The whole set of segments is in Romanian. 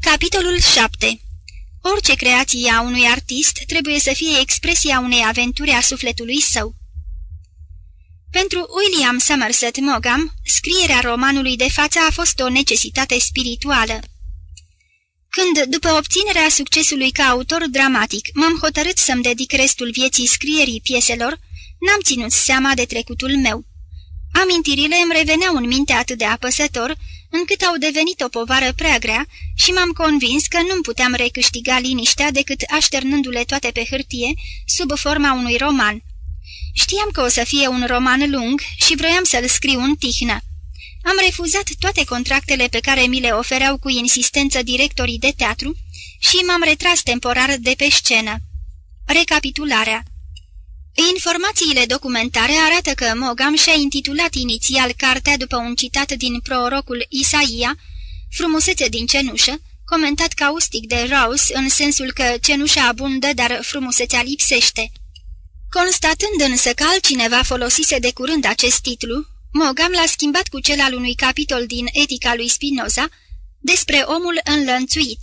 Capitolul 7 Orice creație a unui artist trebuie să fie expresia unei aventuri a sufletului său. Pentru William Somerset Maugham, scrierea romanului de față a fost o necesitate spirituală. Când, după obținerea succesului ca autor dramatic, m-am hotărât să-mi dedic restul vieții scrierii pieselor, n-am ținut seama de trecutul meu. Amintirile îmi reveneau în minte atât de apăsător, încât au devenit o povară prea grea și m-am convins că nu puteam recâștiga liniștea decât așternându-le toate pe hârtie, sub forma unui roman. Știam că o să fie un roman lung și vroiam să-l scriu în tihnă. Am refuzat toate contractele pe care mi le ofereau cu insistență directorii de teatru și m-am retras temporar de pe scenă. Recapitularea Informațiile documentare arată că Mogam și-a intitulat inițial cartea după un citat din prorocul Isaia, Frumusețe din cenușă, comentat caustic de Rouse în sensul că cenușa abundă, dar frumusețea lipsește. Constatând însă că altcineva folosise de curând acest titlu, Mogam l-a schimbat cu cel al unui capitol din Etica lui Spinoza despre omul înlănțuit.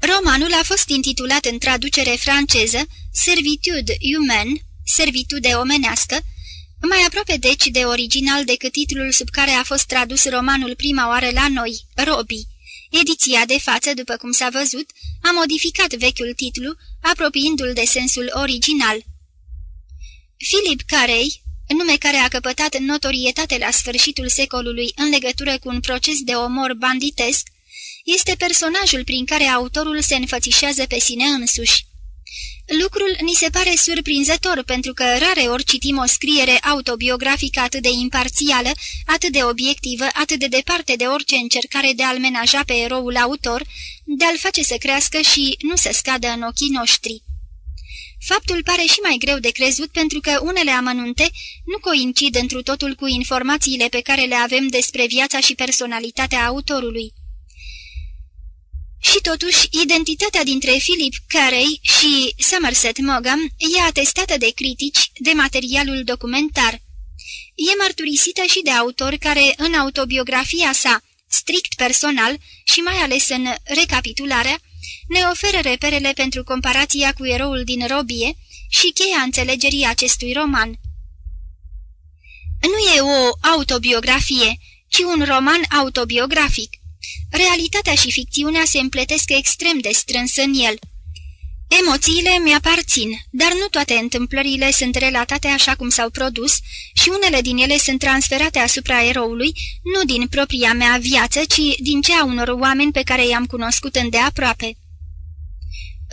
Romanul a fost intitulat în traducere franceză Servitude humaine, servitude omenească, mai aproape deci de original decât titlul sub care a fost tradus romanul prima oară la noi, Robi. Ediția de față, după cum s-a văzut, a modificat vechiul titlu, apropiindu-l de sensul original. Philip Carey, nume care a căpătat notorietate la sfârșitul secolului în legătură cu un proces de omor banditesc, este personajul prin care autorul se înfățișează pe sine însuși. Lucrul ni se pare surprinzător pentru că rare ori citim o scriere autobiografică atât de imparțială, atât de obiectivă, atât de departe de orice încercare de a-l menaja pe eroul autor, de a-l face să crească și nu să scadă în ochii noștri. Faptul pare și mai greu de crezut pentru că unele amănunte nu coincid întru totul cu informațiile pe care le avem despre viața și personalitatea autorului. Și totuși, identitatea dintre Philip Carey și Somerset Maugham e atestată de critici de materialul documentar. E mărturisită și de autori care, în autobiografia sa, strict personal și mai ales în recapitularea, ne oferă reperele pentru comparația cu eroul din Robie și cheia înțelegerii acestui roman. Nu e o autobiografie, ci un roman autobiografic. Realitatea și ficțiunea se împletesc extrem de strâns în el. Emoțiile mi-aparțin, dar nu toate întâmplările sunt relatate așa cum s-au produs și unele din ele sunt transferate asupra eroului, nu din propria mea viață, ci din cea unor oameni pe care i-am cunoscut îndeaproape.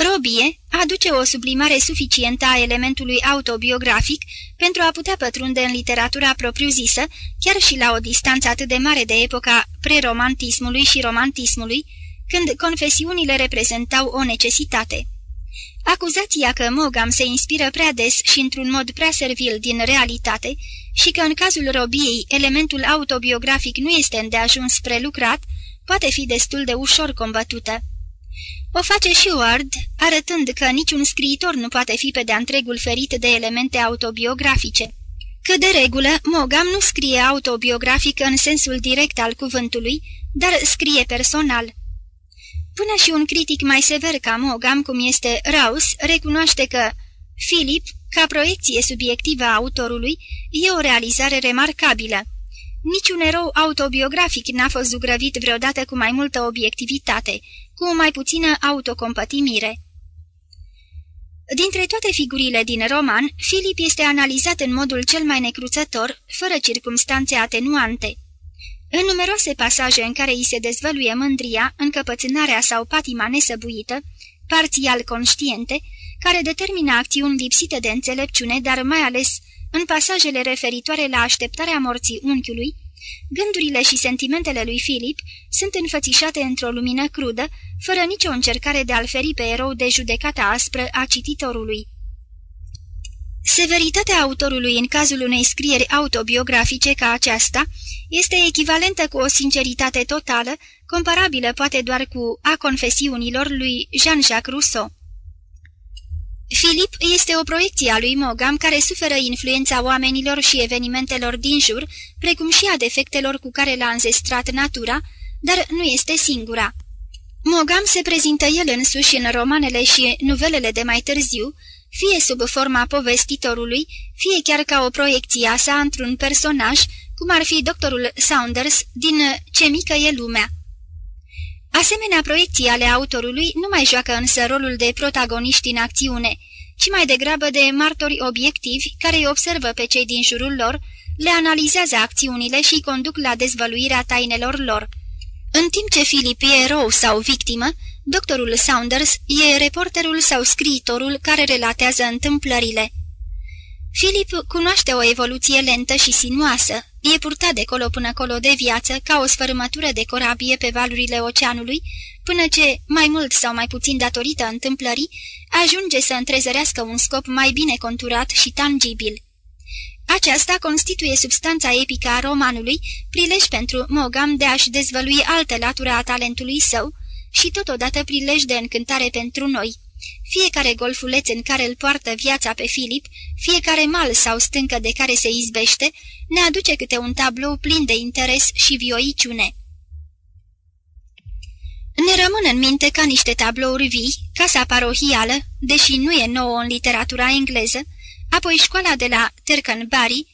Robie aduce o sublimare suficientă a elementului autobiografic pentru a putea pătrunde în literatura propriu-zisă, chiar și la o distanță atât de mare de epoca preromantismului și romantismului, când confesiunile reprezentau o necesitate. Acuzația că Mogam se inspiră prea des și într-un mod prea servil din realitate și că în cazul robiei elementul autobiografic nu este îndeajuns prelucrat, poate fi destul de ușor combătută. O face și Ward, arătând că niciun scriitor nu poate fi pe de-a întregul ferit de elemente autobiografice. Că de regulă, Mogam nu scrie autobiografic în sensul direct al cuvântului, dar scrie personal. Până și un critic mai sever ca Mogam, cum este Raus, recunoaște că Philip, ca proiecție subiectivă a autorului, e o realizare remarcabilă. Niciun erou autobiografic n-a fost zugrăvit vreodată cu mai multă obiectivitate, cu mai puțină autocompătimire. Dintre toate figurile din roman, Filip este analizat în modul cel mai necruțător, fără circumstanțe atenuante. În numeroase pasaje în care îi se dezvăluie mândria, încăpățânarea sau patima nesăbuită, parțial conștiente, care determină acțiuni lipsite de înțelepciune, dar mai ales în pasajele referitoare la așteptarea morții unchiului, gândurile și sentimentele lui Filip sunt înfățișate într-o lumină crudă, fără nicio încercare de a-l feri pe erou de judecata aspră a cititorului. Severitatea autorului în cazul unei scrieri autobiografice ca aceasta este echivalentă cu o sinceritate totală, comparabilă poate doar cu a confesiunilor lui Jean-Jacques Rousseau. Filip este o proiecție a lui Mogam care suferă influența oamenilor și evenimentelor din jur, precum și a defectelor cu care l-a înzestrat natura, dar nu este singura. Mogam se prezintă el însuși în romanele și nuvelele de mai târziu, fie sub forma povestitorului, fie chiar ca o proiecție a sa într-un personaj, cum ar fi doctorul Saunders din Ce mică e lumea. Asemenea proiecții ale autorului nu mai joacă însă rolul de protagoniști în acțiune, ci mai degrabă de martori obiectivi care îi observă pe cei din jurul lor, le analizează acțiunile și îi conduc la dezvăluirea tainelor lor. În timp ce Philip e erou sau victimă, doctorul Saunders e reporterul sau scriitorul care relatează întâmplările. Philip cunoaște o evoluție lentă și sinuoasă, e purtat de colo până colo de viață ca o sfărâmătură de corabie pe valurile oceanului, până ce, mai mult sau mai puțin datorită întâmplării, ajunge să întrezărească un scop mai bine conturat și tangibil. Aceasta constituie substanța epică a romanului, prilej pentru Mogam de a-și dezvălui alte latură a talentului său și totodată prilej de încântare pentru noi. Fiecare golfuleț în care îl poartă viața pe Filip, fiecare mal sau stâncă de care se izbește, ne aduce câte un tablou plin de interes și vioiciune. Ne rămân în minte ca niște tablouri vii, casa parohială, deși nu e nouă în literatura engleză, apoi școala de la Tercanbury,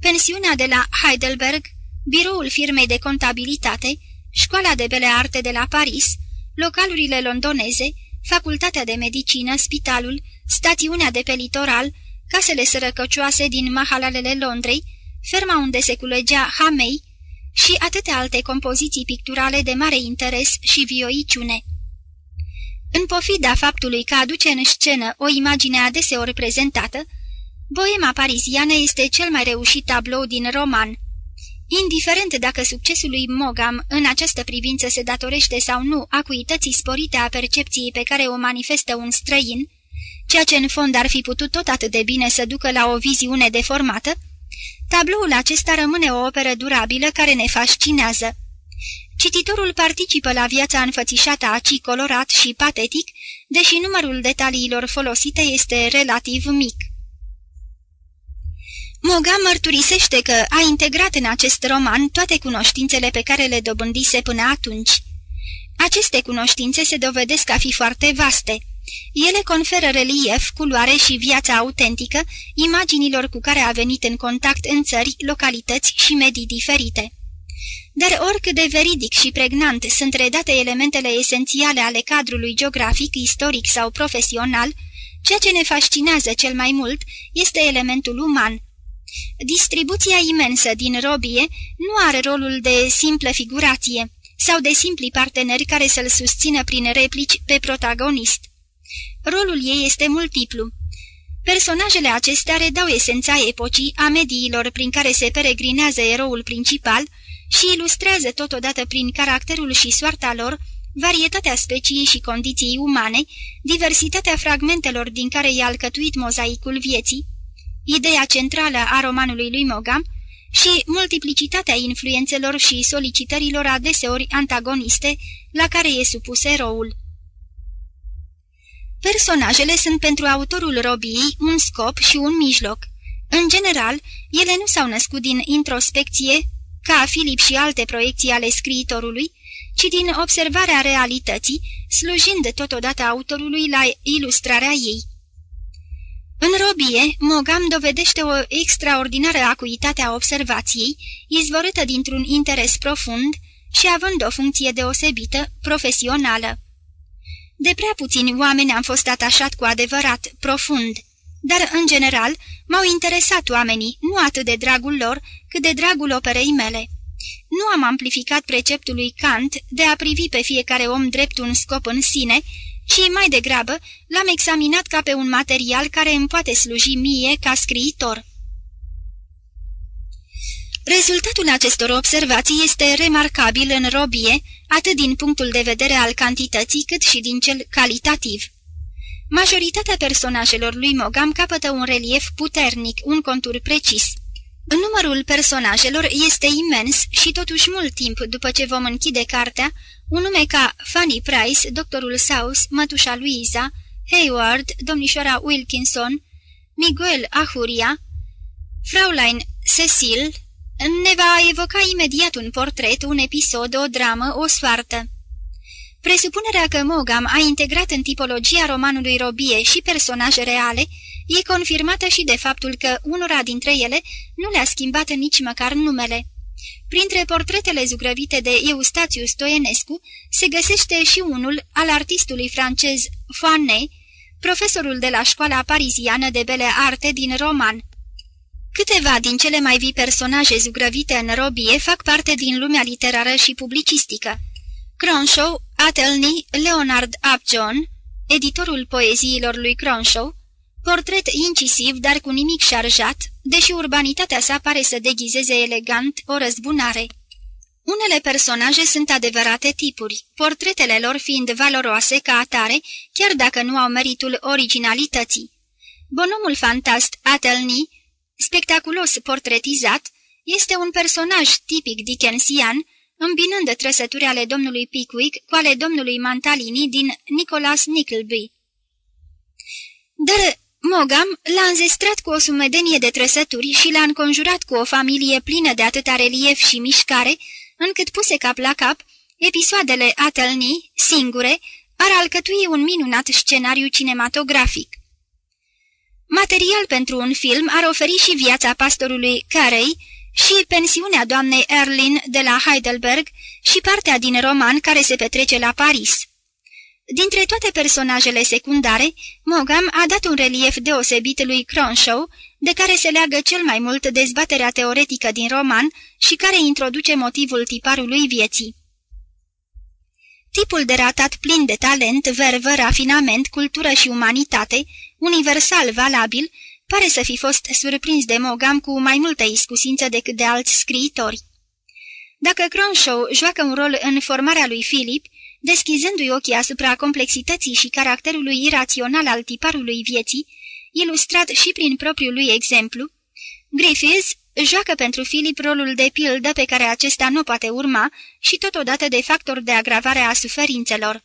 pensiunea de la Heidelberg, biroul firmei de contabilitate, școala de bele arte de la Paris, localurile londoneze, facultatea de medicină, spitalul, stațiunea de pe litoral, casele sărăcăcioase din mahalalele Londrei, ferma unde se culegea Hamei și atâtea alte compoziții picturale de mare interes și vioiciune. În pofida faptului că aduce în scenă o imagine adeseori prezentată, Boema pariziană este cel mai reușit tablou din roman. Indiferent dacă succesul lui Mogam în această privință se datorește sau nu acuității sporite a percepției pe care o manifestă un străin, ceea ce în fond ar fi putut tot atât de bine să ducă la o viziune deformată, tabloul acesta rămâne o operă durabilă care ne fascinează. Cititorul participă la viața înfățișată a cii colorat și patetic, deși numărul detaliilor folosite este relativ mic. Moga mărturisește că a integrat în acest roman toate cunoștințele pe care le dobândise până atunci. Aceste cunoștințe se dovedesc a fi foarte vaste. Ele conferă relief, culoare și viața autentică imaginilor cu care a venit în contact în țări, localități și medii diferite. Dar oricât de veridic și pregnant sunt redate elementele esențiale ale cadrului geografic, istoric sau profesional, ceea ce ne fascinează cel mai mult este elementul uman, Distribuția imensă din robie nu are rolul de simplă figurație sau de simpli parteneri care să-l susțină prin replici pe protagonist. Rolul ei este multiplu. Personajele acestea redau esența epocii a mediilor prin care se peregrinează eroul principal și ilustrează totodată prin caracterul și soarta lor varietatea speciei și condiției umane, diversitatea fragmentelor din care e alcătuit mozaicul vieții, ideea centrală a romanului lui Mogam și multiplicitatea influențelor și solicitărilor adeseori antagoniste la care e supus eroul. Personajele sunt pentru autorul robiei un scop și un mijloc. În general, ele nu s-au născut din introspecție, ca Filip și alte proiecții ale scriitorului, ci din observarea realității, slujind totodată autorului la ilustrarea ei. În robie, Mogam dovedește o extraordinară acuitate a observației, izvorâtă dintr-un interes profund și având o funcție deosebită, profesională. De prea puțini oameni am fost atașat cu adevărat, profund, dar, în general, m-au interesat oamenii, nu atât de dragul lor, cât de dragul operei mele. Nu am amplificat preceptul lui Kant de a privi pe fiecare om drept un scop în sine, ci mai degrabă l-am examinat ca pe un material care îmi poate sluji mie ca scriitor. Rezultatul acestor observații este remarcabil în robie, atât din punctul de vedere al cantității, cât și din cel calitativ. Majoritatea personajelor lui Mogam capătă un relief puternic, un contur precis. Numărul personajelor este imens și totuși mult timp după ce vom închide cartea, un nume ca Fanny Price, doctorul South, mătușa Luisa, Hayward, domnișoara Wilkinson, Miguel Ahuria, Fraulein Cecil, ne va evoca imediat un portret, un episod, o dramă, o soartă. Presupunerea că Mogam a integrat în tipologia romanului Robie și personaje reale e confirmată și de faptul că unora dintre ele nu le-a schimbat nici măcar numele. Printre portretele zugrăvite de Eustațiu Stoienescu se găsește și unul al artistului francez Foanet, profesorul de la școala pariziană de bele arte din roman. Câteva din cele mai vii personaje zugrăvite în robie fac parte din lumea literară și publicistică. Cronshaw, Athelney, Leonard Upjohn, editorul poeziilor lui Cronshaw, portret incisiv, dar cu nimic șarjat, deși urbanitatea sa pare să deghizeze elegant o răzbunare. Unele personaje sunt adevărate tipuri, portretele lor fiind valoroase ca atare, chiar dacă nu au meritul originalității. Bonomul fantast Athelney, spectaculos portretizat, este un personaj tipic dickensian, îmbinând trăsături ale domnului Pickwick cu ale domnului Mantalini din Nicholas Nickleby. Dar Mogam l-a înzestrat cu o sumedenie de trăsături și l-a înconjurat cu o familie plină de atâta relief și mișcare, încât puse cap la cap, episoadele Atelni, singure, ar alcătui un minunat scenariu cinematografic. Material pentru un film ar oferi și viața pastorului Carey și pensiunea doamnei Erlin de la Heidelberg și partea din roman care se petrece la Paris. Dintre toate personajele secundare, Mogam a dat un relief deosebit lui Cronshaw, de care se leagă cel mai mult dezbaterea teoretică din roman și care introduce motivul tiparului vieții. Tipul de ratat plin de talent, vervă, rafinament, cultură și umanitate, universal valabil, pare să fi fost surprins de Mogam cu mai multă iscusință decât de alți scriitori. Dacă Cronshaw joacă un rol în formarea lui Philip, deschizându-i ochii asupra complexității și caracterului irațional al tiparului vieții, ilustrat și prin propriul lui exemplu, Griffiths joacă pentru Philip rolul de pildă pe care acesta nu poate urma și totodată de factor de agravare a suferințelor.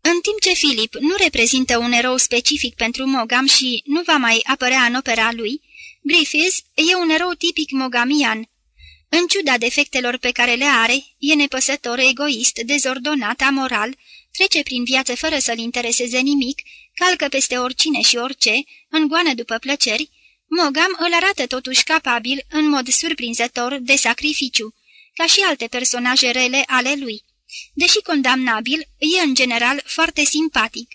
În timp ce Philip nu reprezintă un erou specific pentru Mogam și nu va mai apărea în opera lui, Griffiths e un erou tipic mogamian, în ciuda defectelor pe care le are, e nepăsător, egoist, dezordonat, amoral, trece prin viață fără să-l intereseze nimic, calcă peste oricine și orice, îngoană după plăceri, Mogam îl arată totuși capabil, în mod surprinzător, de sacrificiu, ca și alte personaje rele ale lui. Deși condamnabil, e în general foarte simpatic.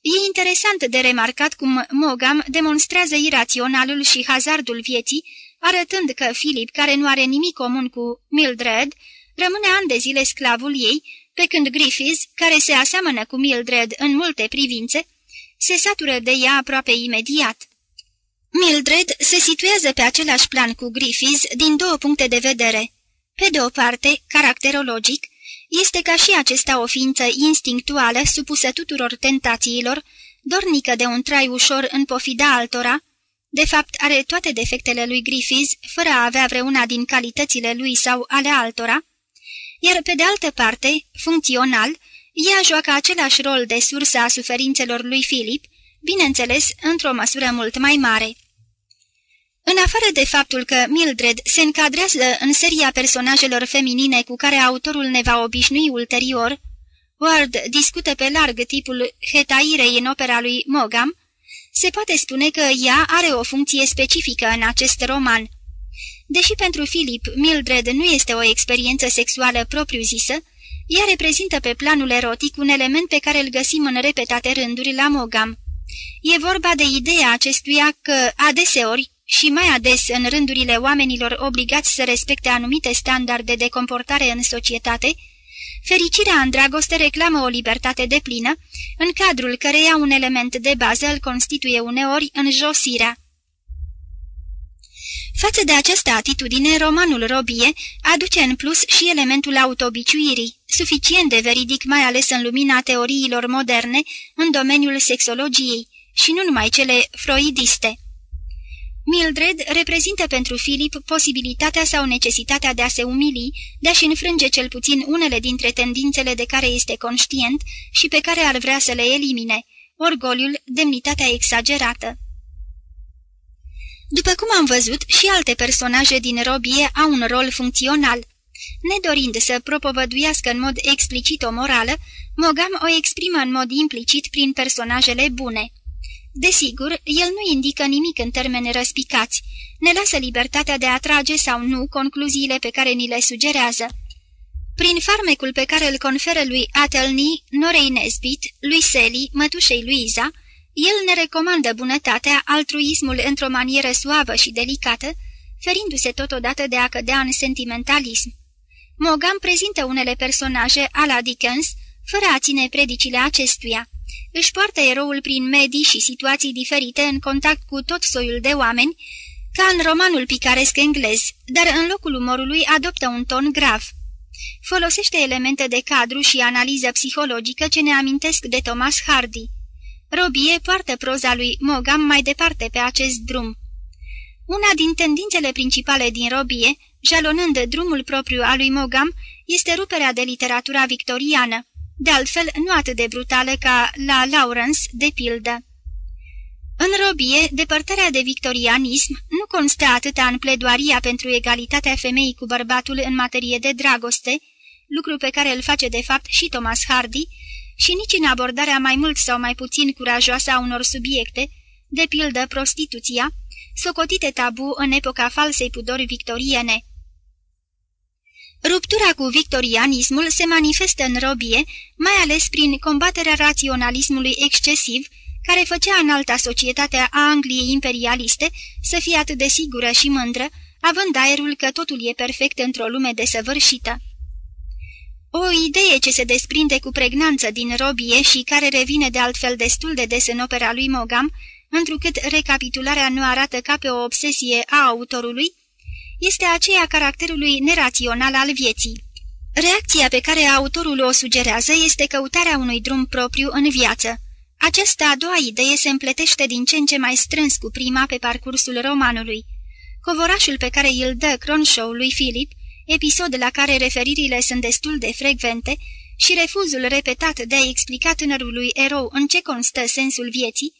E interesant de remarcat cum Mogam demonstrează iraționalul și hazardul vieții, arătând că Filip, care nu are nimic comun cu Mildred, rămâne ani de zile sclavul ei, pe când Griffiths, care se aseamănă cu Mildred în multe privințe, se satură de ea aproape imediat. Mildred se situează pe același plan cu Griffiths din două puncte de vedere. Pe de o parte, caracterologic, este ca și acesta o ființă instinctuală supusă tuturor tentațiilor, dornică de un trai ușor în pofida altora, de fapt, are toate defectele lui Griffiths, fără a avea vreuna din calitățile lui sau ale altora, iar pe de altă parte, funcțional, ea joacă același rol de sursă a suferințelor lui Philip, bineînțeles, într-o măsură mult mai mare. În afară de faptul că Mildred se încadrează în seria personajelor feminine cu care autorul ne va obișnui ulterior, Ward discută pe larg tipul hetairei în opera lui Mogam, se poate spune că ea are o funcție specifică în acest roman. Deși pentru Philip Mildred nu este o experiență sexuală propriu-zisă, ea reprezintă pe planul erotic un element pe care îl găsim în repetate rânduri la Mogam. E vorba de ideea acestuia că, adeseori, și mai ades în rândurile oamenilor obligați să respecte anumite standarde de comportare în societate, Fericirea în dragoste reclamă o libertate de plină, în cadrul căreia un element de bază îl constituie uneori înjosirea. Față de această atitudine, romanul Robie aduce în plus și elementul autobiciuirii, suficient de veridic mai ales în lumina teoriilor moderne în domeniul sexologiei, și nu numai cele freudiste. Mildred reprezintă pentru Philip posibilitatea sau necesitatea de a se umili, de a-și înfrânge cel puțin unele dintre tendințele de care este conștient și pe care ar vrea să le elimine, orgoliul, demnitatea exagerată. După cum am văzut, și alte personaje din robie au un rol funcțional. Nedorind să propovăduiască în mod explicit o morală, Mogam o exprimă în mod implicit prin personajele bune. Desigur, el nu indică nimic în termeni răspicați, ne lasă libertatea de a trage sau nu concluziile pe care ni le sugerează. Prin farmecul pe care îl conferă lui Atelny, Norei Nesbit, lui Sally, mătușei lui Iza, el ne recomandă bunătatea, altruismul într-o manieră suavă și delicată, ferindu-se totodată de a cădea în sentimentalism. Mogam prezintă unele personaje a la Dickens, fără a ține predicile acestuia. Își poartă eroul prin medii și situații diferite în contact cu tot soiul de oameni, ca în romanul picaresc englez, dar în locul umorului adoptă un ton grav. Folosește elemente de cadru și analiză psihologică ce ne amintesc de Thomas Hardy. Robie poartă proza lui Mogam mai departe pe acest drum. Una din tendințele principale din Robie, jalonând drumul propriu al lui Mogam, este ruperea de literatura victoriană, de altfel nu atât de brutală ca la Lawrence, de pildă. În robie, depărtarea de victorianism nu constă atâta în pledoaria pentru egalitatea femeii cu bărbatul în materie de dragoste, lucru pe care îl face de fapt și Thomas Hardy, și nici în abordarea mai mult sau mai puțin curajoasă a unor subiecte, de pildă prostituția, socotite tabu în epoca falsei pudori victoriene. Ruptura cu victorianismul se manifestă în robie, mai ales prin combaterea raționalismului excesiv, care făcea în alta societate a Angliei imperialiste să fie atât de sigură și mândră, având aerul că totul e perfect într-o lume desăvârșită. O idee ce se desprinde cu pregnanță din robie și care revine de altfel destul de des în opera lui Mogam, întrucât recapitularea nu arată ca pe o obsesie a autorului, este aceea caracterului nerațional al vieții. Reacția pe care autorul o sugerează este căutarea unui drum propriu în viață. Această a doua idee se împletește din ce în ce mai strâns cu prima pe parcursul romanului. Covorașul pe care îl dă Cronshaw lui Philip, episod la care referirile sunt destul de frecvente, și refuzul repetat de a explica tânărului erou în ce constă sensul vieții,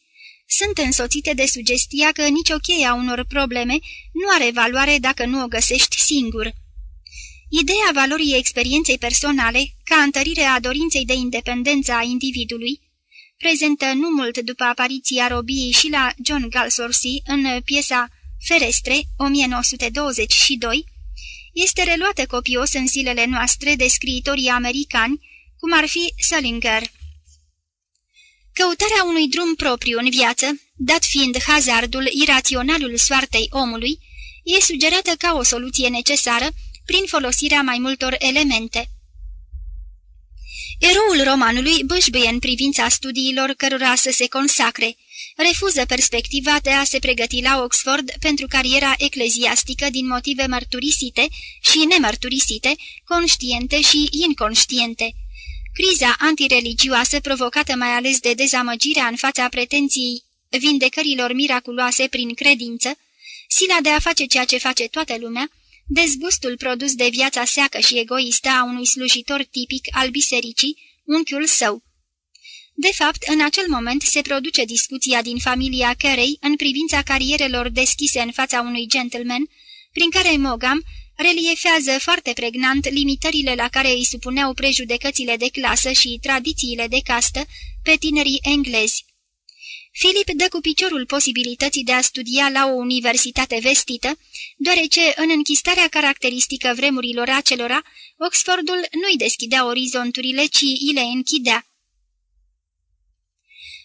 sunt însoțite de sugestia că nicio cheie a unor probleme nu are valoare dacă nu o găsești singur. Ideea valorii experienței personale, ca întărire a dorinței de independență a individului, prezentă nu mult după apariția robiei și la John Galsorsi în piesa Ferestre, 1922, este reluată copios în zilele noastre de scriitorii americani, cum ar fi Salinger. Căutarea unui drum propriu în viață, dat fiind hazardul iraționalul soartei omului, e sugerată ca o soluție necesară prin folosirea mai multor elemente. Eroul romanului bâșbâie în privința studiilor cărora să se consacre, refuză perspectiva de a se pregăti la Oxford pentru cariera ecleziastică din motive mărturisite și nemărturisite, conștiente și inconștiente. Criza antireligioasă provocată mai ales de dezamăgirea în fața pretenției vindecărilor miraculoase prin credință, sila de a face ceea ce face toată lumea, dezgustul produs de viața seacă și egoistă a unui slujitor tipic al bisericii, unchiul său. De fapt, în acel moment se produce discuția din familia Carey în privința carierelor deschise în fața unui gentleman, prin care Mogam reliefează foarte pregnant limitările la care îi supuneau prejudecățile de clasă și tradițiile de castă pe tinerii englezi. Filip dă cu piciorul posibilității de a studia la o universitate vestită, deoarece în închistarea caracteristică vremurilor acelora, Oxfordul nu-i deschidea orizonturile, ci îi le închidea.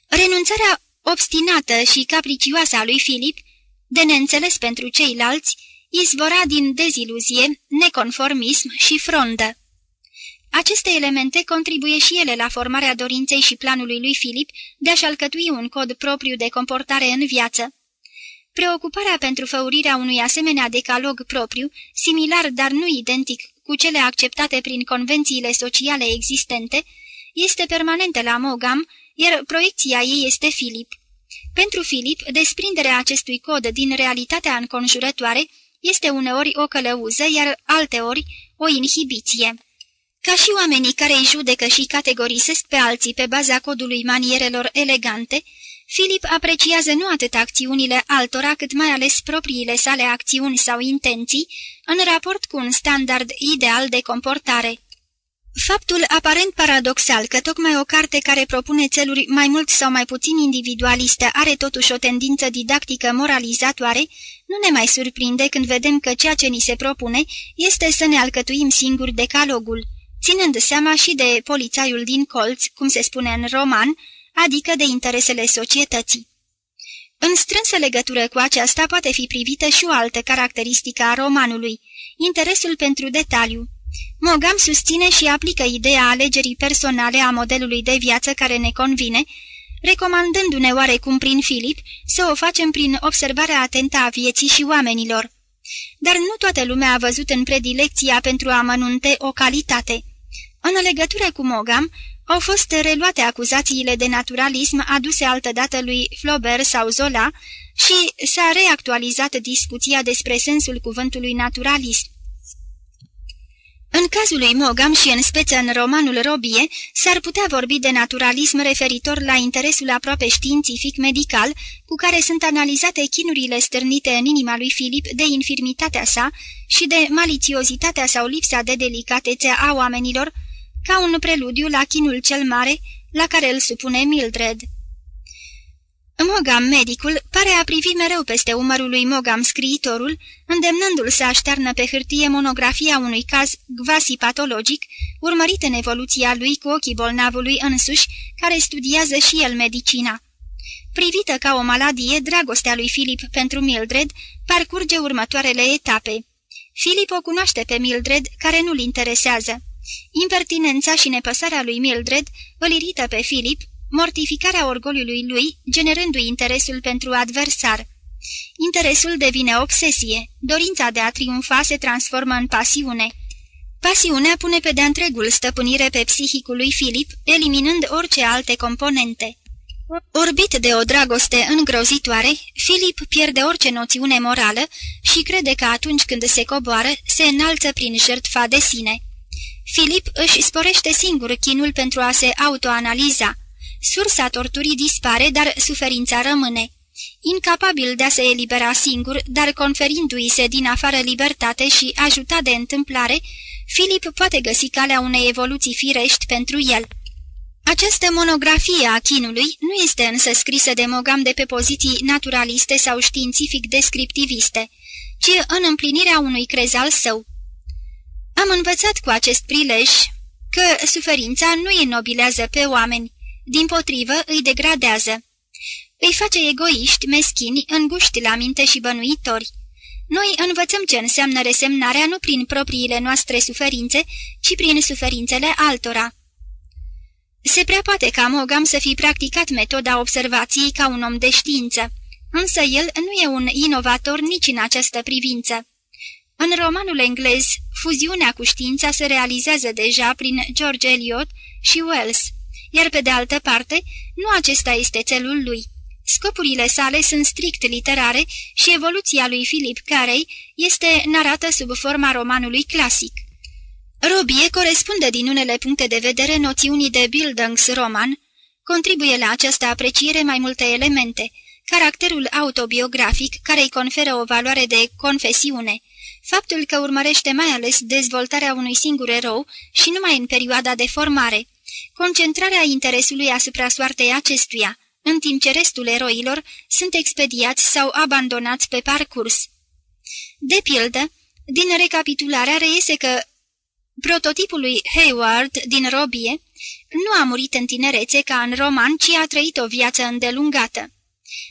Renunțarea obstinată și capricioasă a lui Filip, de neînțeles pentru ceilalți, izvora din deziluzie, neconformism și frondă. Aceste elemente contribuie și ele la formarea dorinței și planului lui Filip de a-și alcătui un cod propriu de comportare în viață. Preocuparea pentru făurirea unui asemenea decalog propriu, similar dar nu identic cu cele acceptate prin convențiile sociale existente, este permanentă la Mogam, iar proiecția ei este Filip. Pentru Filip, desprinderea acestui cod din realitatea înconjurătoare este uneori o călăuză, iar alteori o inhibiție. Ca și oamenii care îi judecă și categorisesc pe alții pe baza codului manierelor elegante, Philip apreciază nu atât acțiunile altora, cât mai ales propriile sale acțiuni sau intenții, în raport cu un standard ideal de comportare. Faptul aparent paradoxal că tocmai o carte care propune țeluri mai mult sau mai puțin individualiste are totuși o tendință didactică moralizatoare, nu ne mai surprinde când vedem că ceea ce ni se propune este să ne alcătuim singuri decalogul, ținând seama și de polițaiul din colț, cum se spune în roman, adică de interesele societății. În strânsă legătură cu aceasta poate fi privită și o altă caracteristică a romanului, interesul pentru detaliu. Mogam susține și aplică ideea alegerii personale a modelului de viață care ne convine, recomandându-ne oarecum prin Filip să o facem prin observarea atentă a vieții și oamenilor. Dar nu toată lumea a văzut în predilecția pentru amănunte o calitate. În legătură cu Mogam, au fost reluate acuzațiile de naturalism aduse altădată lui Flaubert sau Zola și s-a reactualizat discuția despre sensul cuvântului naturalism. În cazul lui Mogam și în speță în romanul Robie, s-ar putea vorbi de naturalism referitor la interesul aproape științific-medical cu care sunt analizate chinurile stârnite în inima lui Filip de infirmitatea sa și de malițiozitatea sau lipsa de delicatețe a oamenilor, ca un preludiu la chinul cel mare la care îl supune Mildred. Mogam, medicul, pare a privi mereu peste umărul lui Mogam, scriitorul, îndemnându-l să aștearnă pe hârtie monografia unui caz gvasi-patologic, urmărit în evoluția lui cu ochii bolnavului însuși, care studiază și el medicina. Privită ca o maladie, dragostea lui Filip pentru Mildred parcurge următoarele etape. Filip o cunoaște pe Mildred, care nu-l interesează. Impertinența și nepăsarea lui Mildred îl irită pe Filip, mortificarea orgoliului lui, generându-i interesul pentru adversar. Interesul devine obsesie, dorința de a triumfa se transformă în pasiune. Pasiunea pune pe de întregul stăpânire pe psihicul lui Filip, eliminând orice alte componente. Orbit de o dragoste îngrozitoare, Filip pierde orice noțiune morală și crede că atunci când se coboară, se înalță prin jertfa de sine. Filip își sporește singur chinul pentru a se autoanaliza. Sursa torturii dispare, dar suferința rămâne. Incapabil de a se elibera singur, dar conferindu-i se din afară libertate și ajutat de întâmplare, Filip poate găsi calea unei evoluții firești pentru el. Această monografie a chinului nu este însă scrisă de Mogam de pe poziții naturaliste sau științific descriptiviste, ci în împlinirea unui crez al său. Am învățat cu acest prilej că suferința nu îi nobilează pe oameni, din potrivă îi degradează. Îi face egoiști, meschini, înguști la minte și bănuitori. Noi învățăm ce înseamnă resemnarea nu prin propriile noastre suferințe, ci prin suferințele altora. Se prea poate ca Mogam să fi practicat metoda observației ca un om de știință, însă el nu e un inovator nici în această privință. În romanul englez, fuziunea cu știința se realizează deja prin George Eliot și Wells, iar pe de altă parte, nu acesta este țelul lui. Scopurile sale sunt strict literare și evoluția lui Philip Carey este narată sub forma romanului clasic. Robie corespunde din unele puncte de vedere noțiunii de Bildungsroman, contribuie la această apreciere mai multe elemente, caracterul autobiografic care îi conferă o valoare de confesiune, faptul că urmărește mai ales dezvoltarea unui singur erou și numai în perioada de formare, concentrarea interesului asupra soartei acestuia, în timp ce restul eroilor sunt expediați sau abandonați pe parcurs. De pildă, din recapitularea reiese că prototipul lui Hayward din Robie nu a murit în tinerețe ca în roman, ci a trăit o viață îndelungată.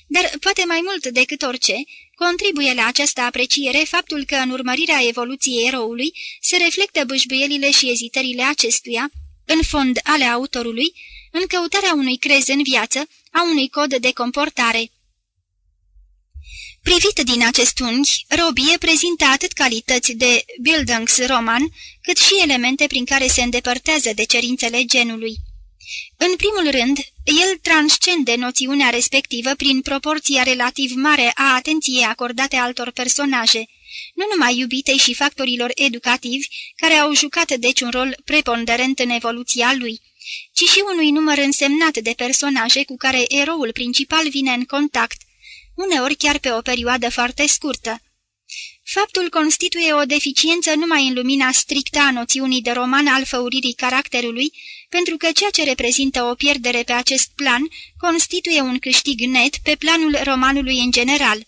Dar poate mai mult decât orice, contribuie la această apreciere faptul că în urmărirea evoluției eroului se reflectă bâșbuielile și ezitările acestuia, în fond ale autorului, în căutarea unui crez în viață, a unui cod de comportare. Privit din acest unghi, Robie prezintă atât calități de Bildungsroman, cât și elemente prin care se îndepărtează de cerințele genului. În primul rând, el transcende noțiunea respectivă prin proporția relativ mare a atenției acordate altor personaje, nu numai iubitei și factorilor educativi, care au jucat deci un rol preponderent în evoluția lui, ci și unui număr însemnat de personaje cu care eroul principal vine în contact, uneori chiar pe o perioadă foarte scurtă. Faptul constituie o deficiență numai în lumina strictă a noțiunii de roman al făuririi caracterului, pentru că ceea ce reprezintă o pierdere pe acest plan constituie un câștig net pe planul romanului în general.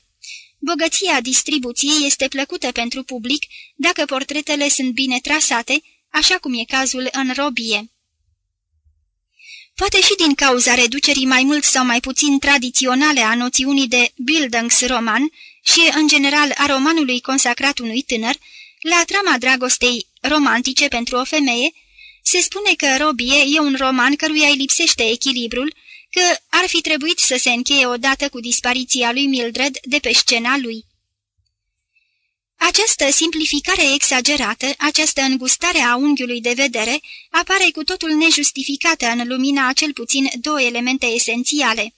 Bogăția distribuției este plăcută pentru public dacă portretele sunt bine trasate, așa cum e cazul în robie. Poate și din cauza reducerii mai mult sau mai puțin tradiționale a noțiunii de Bildungsroman și, în general, a romanului consacrat unui tânăr, la trama dragostei romantice pentru o femeie, se spune că Robie e un roman căruia îi lipsește echilibrul, că ar fi trebuit să se încheie odată cu dispariția lui Mildred de pe scena lui. Această simplificare exagerată, această îngustare a unghiului de vedere, apare cu totul nejustificată în lumina a cel puțin două elemente esențiale.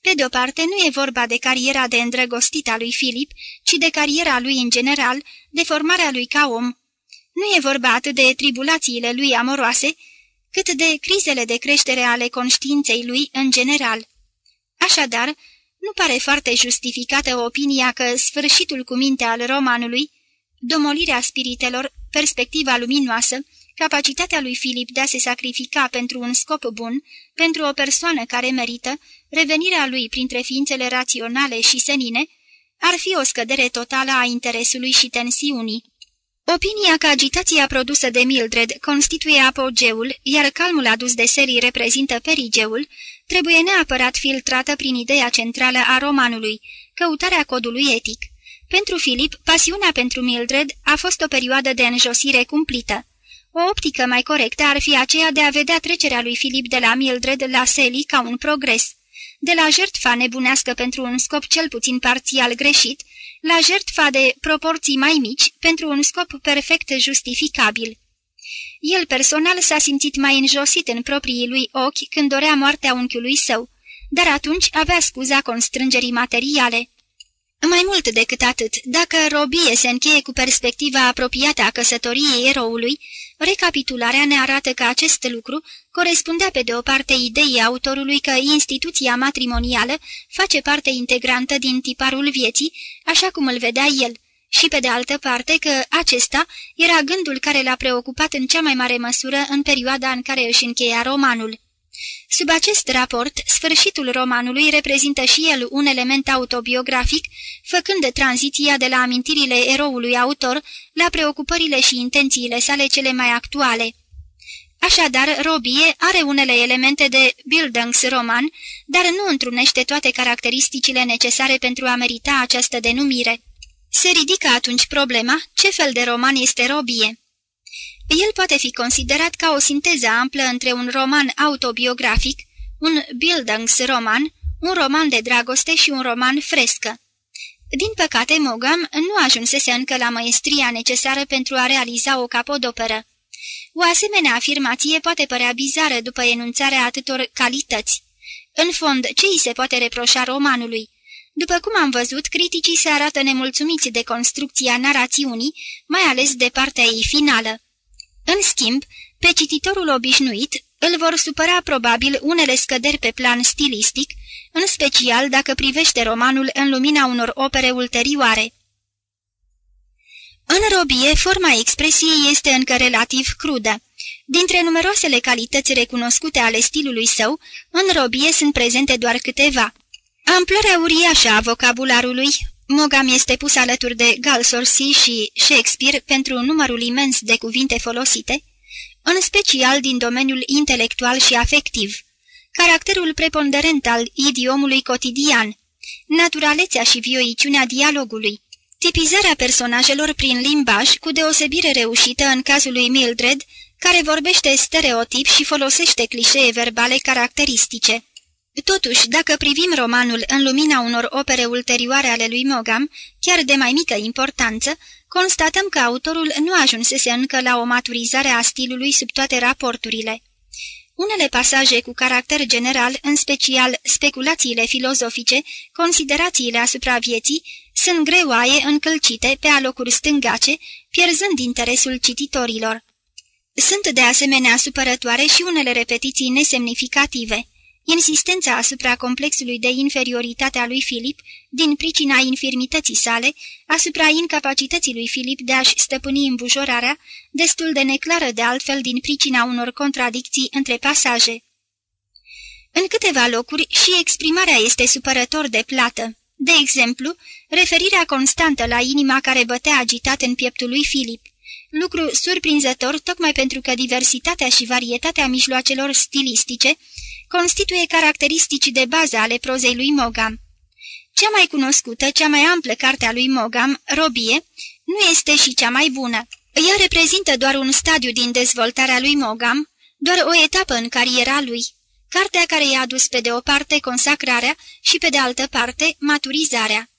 Pe de o parte, nu e vorba de cariera de îndrăgostit a lui Filip, ci de cariera lui în general, de formarea lui ca om. Nu e vorba atât de tribulațiile lui amoroase, cât de crizele de creștere ale conștiinței lui în general. Așadar, nu pare foarte justificată opinia că sfârșitul cu minte al romanului, domolirea spiritelor, perspectiva luminoasă, capacitatea lui Filip de a se sacrifica pentru un scop bun, pentru o persoană care merită, revenirea lui printre ființele raționale și senine, ar fi o scădere totală a interesului și tensiunii. Opinia că agitația produsă de Mildred constituie apogeul, iar calmul adus de serii reprezintă perigeul, trebuie neapărat filtrată prin ideea centrală a romanului, căutarea codului etic. Pentru Filip, pasiunea pentru Mildred a fost o perioadă de înjosire cumplită. O optică mai corectă ar fi aceea de a vedea trecerea lui Filip de la Mildred la Sally ca un progres de la jertfa nebunească pentru un scop cel puțin parțial greșit, la jertfa de proporții mai mici pentru un scop perfect justificabil. El personal s-a simțit mai înjosit în proprii lui ochi când dorea moartea unchiului său, dar atunci avea scuza constrângerii materiale. Mai mult decât atât, dacă robie se încheie cu perspectiva apropiată a căsătoriei eroului, recapitularea ne arată că acest lucru corespundea pe de o parte ideii autorului că instituția matrimonială face parte integrantă din tiparul vieții, așa cum îl vedea el, și pe de altă parte că acesta era gândul care l-a preocupat în cea mai mare măsură în perioada în care își încheia romanul. Sub acest raport, sfârșitul romanului reprezintă și el un element autobiografic, făcând tranziția de la amintirile eroului autor la preocupările și intențiile sale cele mai actuale. Așadar, Robie are unele elemente de Bildungsroman, dar nu întrunește toate caracteristicile necesare pentru a merita această denumire. Se ridică atunci problema ce fel de roman este Robie. El poate fi considerat ca o sinteză amplă între un roman autobiografic, un Bildungsroman, un roman de dragoste și un roman frescă. Din păcate, Mogam nu ajunsese încă la maestria necesară pentru a realiza o capodoperă. O asemenea afirmație poate părea bizară după enunțarea atâtor calități. În fond, ce îi se poate reproșa romanului? După cum am văzut, criticii se arată nemulțumiți de construcția narațiunii, mai ales de partea ei finală. În schimb, pe cititorul obișnuit îl vor supăra probabil unele scăderi pe plan stilistic, în special dacă privește romanul în lumina unor opere ulterioare. În robie, forma expresiei este încă relativ crudă. Dintre numeroasele calități recunoscute ale stilului său, în robie sunt prezente doar câteva. Amploarea uriașă a vocabularului, Mogam este pus alături de Galsorsi și Shakespeare pentru numărul imens de cuvinte folosite, în special din domeniul intelectual și afectiv, caracterul preponderent al idiomului cotidian, naturalețea și vioiciunea dialogului, tipizarea personajelor prin limbaj cu deosebire reușită în cazul lui Mildred, care vorbește stereotip și folosește clișee verbale caracteristice. Totuși, dacă privim romanul în lumina unor opere ulterioare ale lui Mogam, chiar de mai mică importanță, constatăm că autorul nu ajunsese încă la o maturizare a stilului sub toate raporturile. Unele pasaje cu caracter general, în special speculațiile filozofice, considerațiile asupra vieții, sunt greoaie încălcite pe alocuri stângace, pierzând interesul cititorilor. Sunt de asemenea supărătoare și unele repetiții nesemnificative. Insistența asupra complexului de inferioritate a lui Filip, din pricina infirmității sale, asupra incapacității lui Filip de a-și stăpâni îmbujorarea, destul de neclară de altfel din pricina unor contradicții între pasaje. În câteva locuri și exprimarea este supărător de plată. De exemplu, referirea constantă la inima care bătea agitat în pieptul lui Filip lucru surprinzător tocmai pentru că diversitatea și varietatea mijloacelor stilistice constituie caracteristici de bază ale prozei lui Mogam. Cea mai cunoscută, cea mai amplă carte a lui Mogam, Robie, nu este și cea mai bună. Ea reprezintă doar un stadiu din dezvoltarea lui Mogam, doar o etapă în cariera lui. Cartea care i-a adus pe de o parte consacrarea și pe de altă parte maturizarea.